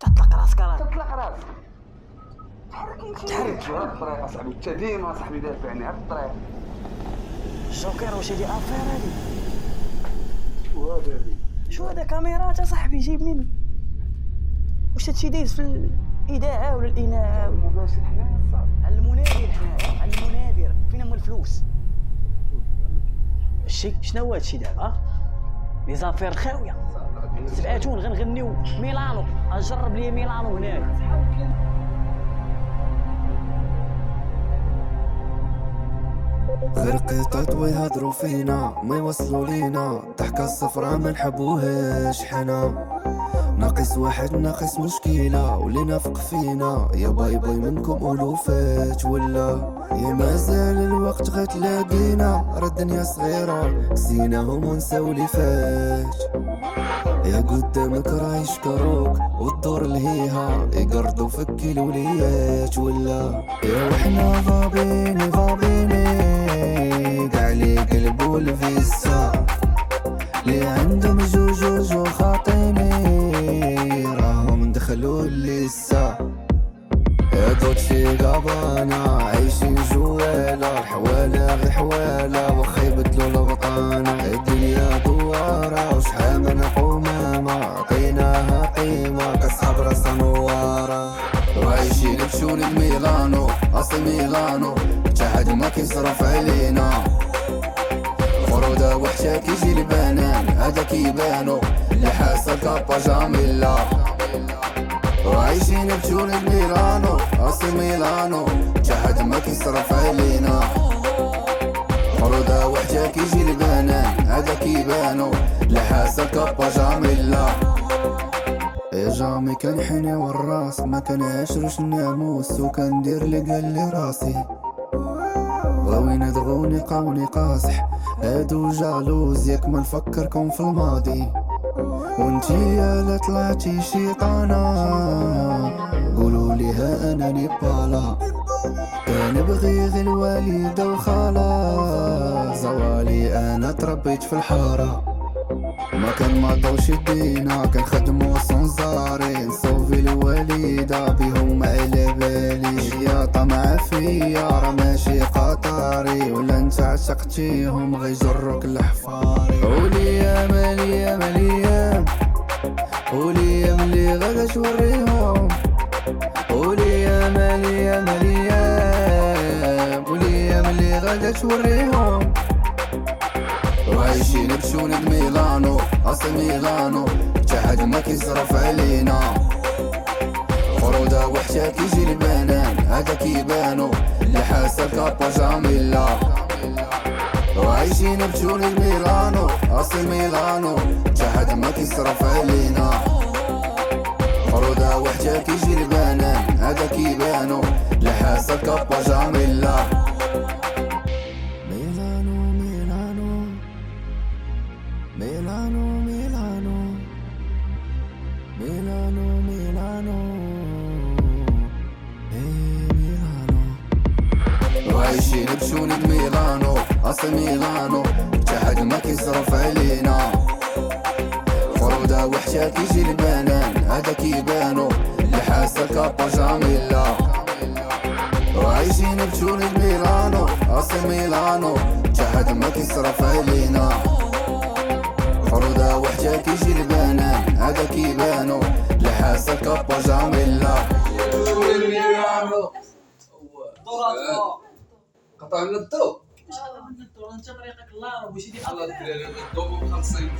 تطلق راسك راه. تطلق راسك. تحرك شو هاد الطريق اصاحبي انت ديما صاحبي دافعني هاد الطريق. الجوكر واش هادي افير هادي؟ وهذا هادي؟ شو هذا كاميرات اصاحبي جايب منين واش هادشي دايز في الاذاعه ولا الاناعه ولا- مباشر حنايا صاحبي. على المنادر حنايا على المنادر فين هما الفلوس الشي شنو هو هادشي دابا؟ لي زافير خاوية. سبعاتون غنغنيو ميلانو. أجرب لي ميلانو هنايا. غير قطط ويهضروا فينا ما يوصلوا لينا. ضحكة الصفرا ما نحبوهاش حنا. ناقص واحد ناقص مشكلة. واللي نافق فينا. يا باي باي منكم ألوفات ولا؟ يا مازال الوقت غتلاقينا. راه الدنيا صغيرة. سيناهم ونساو اللي فات. يا قدامك راه يشكروك. والدور الهيها يقرضوا فك الوليات ولا؟ يا وحنا ضابيني ضابيني قاع لي قلبوا الفيسا دوتشي قابانا عايشين جوالا الحوالة غير حوالة وخا يبدلوا البطانة الدنيا دوارة وشحال من قمامة عطيناها قيمة كصحاب راسها نوارة. وعايشين بشوني ميلانو أصل ميلانو حتى حد ما كيصرف علينا. فرودة وحشة كيجي البنان هذا كيبانو اللي حاسة كابا جاميلا. وعايشين بجونة ميلانو اصل ميلانو. حد ما كيصرف علينا فرودة وحشة كيجي البنان هذا كيبانو. اللي حاسة كابا جاميلا يا جامي كان حني والراس. ما كان عشرش الناموس وكندير اللي قال لي راسي. غاويين يدغوني قاوني قاصح. هادو جالوز. ياك ما نفكركم في الماضي. وانتي يا طلعتي شيطانة قولوا لي ها أنا نيبالا كنبغي غير الوالدة وخلاص زوالي أنا تربيت في الحارة. ما كان ما طوش يدينا كنخدمو سونزاري نصوفي الوالدة بيهم على بالي. يا طمع فيا راه ماشي قطاري ولا انت عشقتيهم غيجروك الحفاري. قولي يا مالي يا مالي قولي يا ملي غدا توريهم قولي يا مالي يا مالي قولي يا ملي غدا توريهم وعايشين بشونة ميلانو أصل ميلانو حتى حد ما كيصرف علينا. فرودة وحشة كيجي البنان هذا كيبانو اللي حاسة كابا جاميلا. وعايشين بشونة ميلانو أصل ميلانو حتى كيصرف علينا فرودة وحشة كيجي البنان هذا كيبانو. اللي حاسة كابا جاميلا ميلانو. ميلانو ميلانو. ميلانو ميلانو. ميلانو. وعايشين بشونة ميلانو أصل ميلانو. حتى حد ما كيصرف علينا فرودة وحشة كيجي البنان هذا كيبانو اللي حاسة كابا جاميلا وعايشين بشونة ميلانو أصل ميلانو حد ما كيصرف علينا فرودة وحشة كيجي البنان هذا كيبانو اللي حاسة كابا جاميلا قطع لنا الضوء انت طريقك الله واش يدير الله الدراري الضوء مخلصين